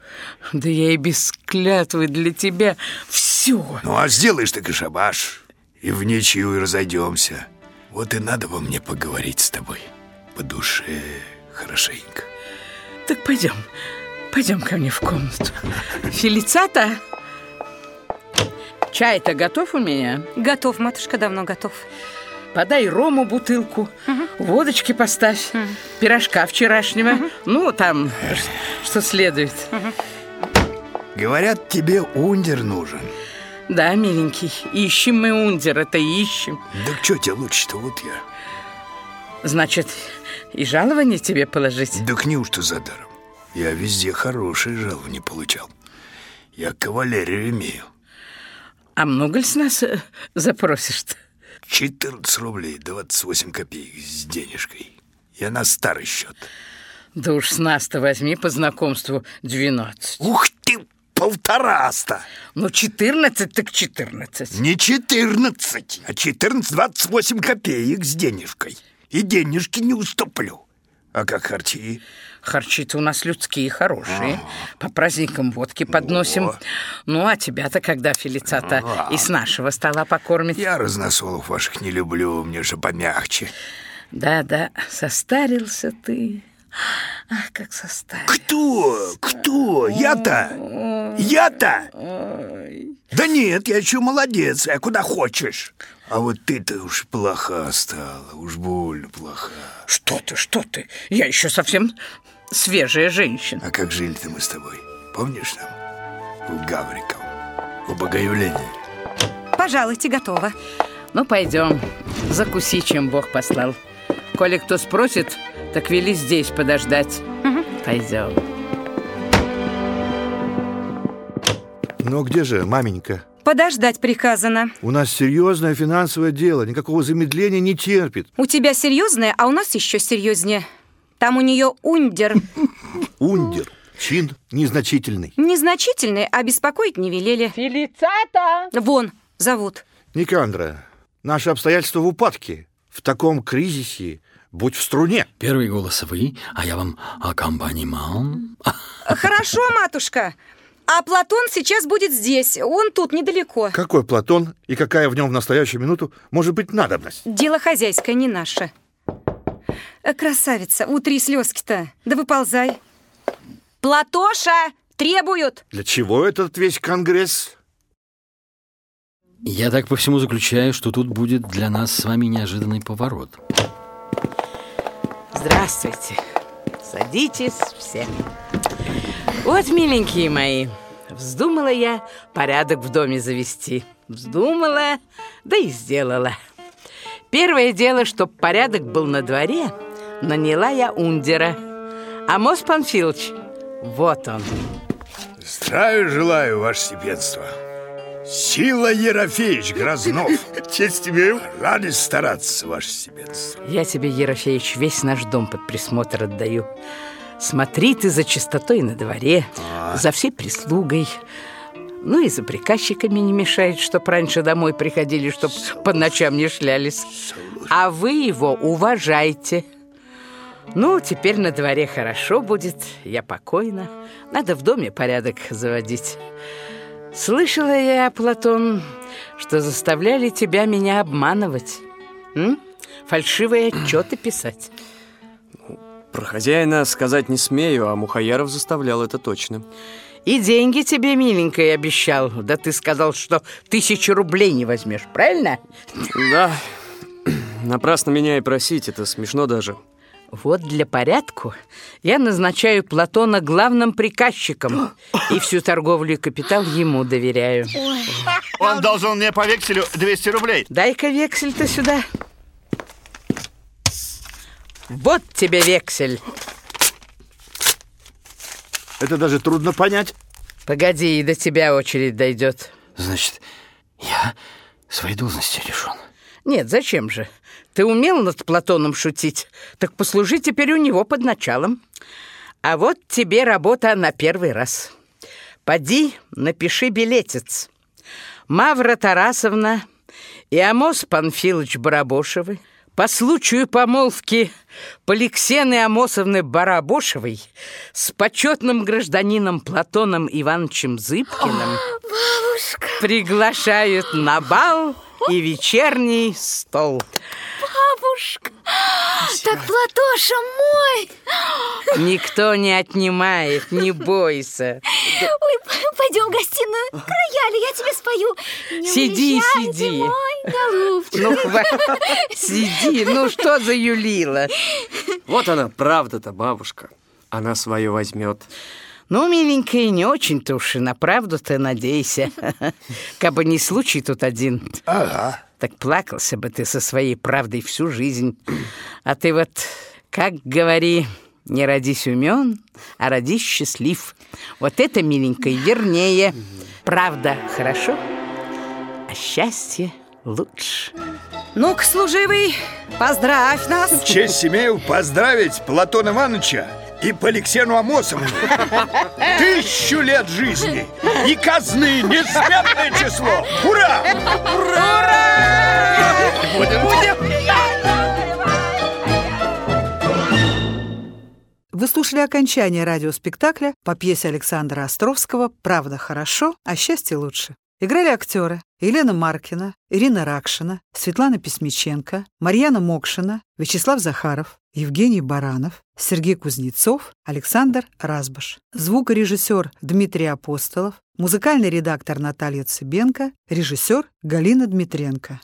Speaker 6: Да я и без клятвы для тебя все.
Speaker 4: Ну, а сделаешь ты кашабаш, и в ничью и разойдемся. Вот и надо во мне поговорить с тобой. По душе хорошенько.
Speaker 6: Так пойдем, пойдем ко мне в комнату. Фелицата, чай-то готов у меня?
Speaker 1: Готов, матушка, давно готов.
Speaker 6: Подай рому бутылку, водочки поставь, пирожка вчерашнего, ну, там, что следует.
Speaker 4: Говорят, тебе ундер нужен.
Speaker 6: Да, миленький, ищем мы ундер, это ищем.
Speaker 4: Да что тебе лучше-то, вот я.
Speaker 6: Значит, и жалование тебе положить?
Speaker 4: Да к неужто за даром? Я везде хорошие жалования получал. Я кавалерию имею.
Speaker 6: А много ли с нас э, запросишь-то?
Speaker 4: 14 рублей 28 копеек с денежкой. Я на старый счет.
Speaker 6: Да уж с нас-то возьми по знакомству 12.
Speaker 4: Ух ты, полтораста!
Speaker 6: Ну, 14 так 14.
Speaker 4: Не 14, а 14 28 копеек с денежкой. и денежки не уступлю. А как харчи?
Speaker 6: Харчи-то у нас людские хорошие. По праздникам водки подносим. Ну, а тебя-то когда Фелицата и с нашего стола покормит?
Speaker 4: Я разносолов ваших не люблю, мне же помягче.
Speaker 6: Да-да, состарился ты. Ах, как состарился.
Speaker 4: Кто? Кто? Я-то? Я-то? Да нет, я еще молодец, я куда хочешь. А вот ты-то уж плоха стала, уж больно плоха.
Speaker 6: Что ты, что ты? Я еще совсем свежая женщина.
Speaker 4: А как жили-то мы с тобой? Помнишь там? У Гавриков. У Богоявления.
Speaker 1: Пожалуйте, готово.
Speaker 6: Ну, пойдем. Закуси, чем Бог послал. Коли кто спросит, так вели здесь подождать. Пойдем.
Speaker 7: Но где же, маменька?
Speaker 1: Подождать приказано.
Speaker 7: У нас серьезное финансовое дело, никакого замедления не терпит.
Speaker 1: У тебя серьезное, а у нас еще серьезнее. Там у нее ундер.
Speaker 7: Ундер, чин незначительный.
Speaker 1: Незначительный, а беспокоить не велели.
Speaker 6: Фелицата!
Speaker 1: Вон, зовут.
Speaker 7: Никандра, наши обстоятельства в упадке. В таком кризисе будь в струне.
Speaker 10: Первый голос вы, а я вам аккомпаниман.
Speaker 1: Хорошо, матушка. А Платон сейчас будет здесь. Он тут, недалеко.
Speaker 7: Какой Платон и какая в нем в настоящую минуту может быть надобность?
Speaker 1: Дело хозяйское, не наше. Э, Красавица, утри слезки-то. Да выползай. Платоша! Требуют!
Speaker 7: Для чего этот весь конгресс?
Speaker 10: Я так по всему заключаю, что тут будет для нас с вами неожиданный поворот.
Speaker 6: Здравствуйте. Садитесь все. Вот, миленькие мои, вздумала я порядок в доме завести. Вздумала, да и сделала. Первое дело, чтоб порядок был на дворе, наняла я Ундера. Амос Панфилович, вот он.
Speaker 4: Здравия желаю, ваше степенство. Сила Ерофеевич Грознов.
Speaker 7: Честь имею.
Speaker 4: Радость стараться, ваше степенство.
Speaker 6: Я тебе, Ерофеевич, весь наш дом под присмотр отдаю. Смотри ты за чистотой на дворе, за всей прислугой. Ну и за приказчиками не мешает, чтоб раньше домой приходили, чтоб по ночам не шлялись. А вы его уважайте. Ну, теперь на дворе хорошо будет, я покойна. Надо в доме порядок заводить. Слышала я, Платон, что заставляли тебя меня обманывать. М? Фальшивые отчеты писать.
Speaker 3: Про хозяина сказать не смею, а Мухаяров заставлял это точно.
Speaker 6: И деньги тебе, миленькая, обещал. Да ты сказал, что тысячу рублей не возьмешь, правильно?
Speaker 3: Да, напрасно меня и просить, это смешно даже.
Speaker 6: Вот для порядку я назначаю Платона главным приказчиком и всю торговлю и капитал ему доверяю.
Speaker 7: Он должен мне по векселю 200 рублей.
Speaker 6: Дай-ка вексель-то сюда. Вот тебе вексель.
Speaker 7: Это даже трудно понять.
Speaker 6: Погоди, и до тебя очередь дойдет.
Speaker 10: Значит, я своей должности лишен.
Speaker 6: Нет, зачем же? Ты умел над Платоном шутить, так послужи теперь у него под началом. А вот тебе работа на первый раз. Поди, напиши билетец. Мавра Тарасовна и Амос Панфилович Барабошевы по случаю помолвки Поликсены Амосовны Барабошевой с почетным гражданином Платоном Ивановичем Зыбкиным
Speaker 9: Бабушка,
Speaker 6: приглашают на бал и вечерний стол.
Speaker 9: бабушка. Так Платоша мой.
Speaker 6: Никто не отнимает, не бойся.
Speaker 9: Ой, пойдем в гостиную к роялю, я тебе спою. Не
Speaker 6: Сиди, сиди.
Speaker 9: мой голубчик.
Speaker 6: Ну, хва- сиди, ну что за Юлила?
Speaker 3: Вот она, правда-то, бабушка. Она свое возьмет.
Speaker 6: Ну, миленькая, не очень-то уж и на правду-то надейся. Кабы не случай тут один.
Speaker 4: Ага.
Speaker 6: Так плакался бы ты со своей правдой всю жизнь. А ты вот, как говори, не родись умен, а родись счастлив. Вот это, миленькая, вернее. Правда хорошо, а счастье лучше.
Speaker 1: Ну-ка, служивый, поздравь нас.
Speaker 4: Честь имею поздравить Платона Ивановича и Поликсену Амосовну. Тысячу лет жизни и казны несметное число. Ура!
Speaker 11: Вы слушали окончание радиоспектакля по пьесе Александра Островского «Правда хорошо, а счастье лучше». Играли актеры Елена Маркина, Ирина Ракшина, Светлана Письмиченко, Марьяна Мокшина, Вячеслав Захаров, Евгений Баранов, Сергей Кузнецов, Александр Разбаш. Звукорежиссер Дмитрий Апостолов, музыкальный редактор Наталья Цыбенко, режиссер Галина Дмитренко.